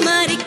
மறிக்க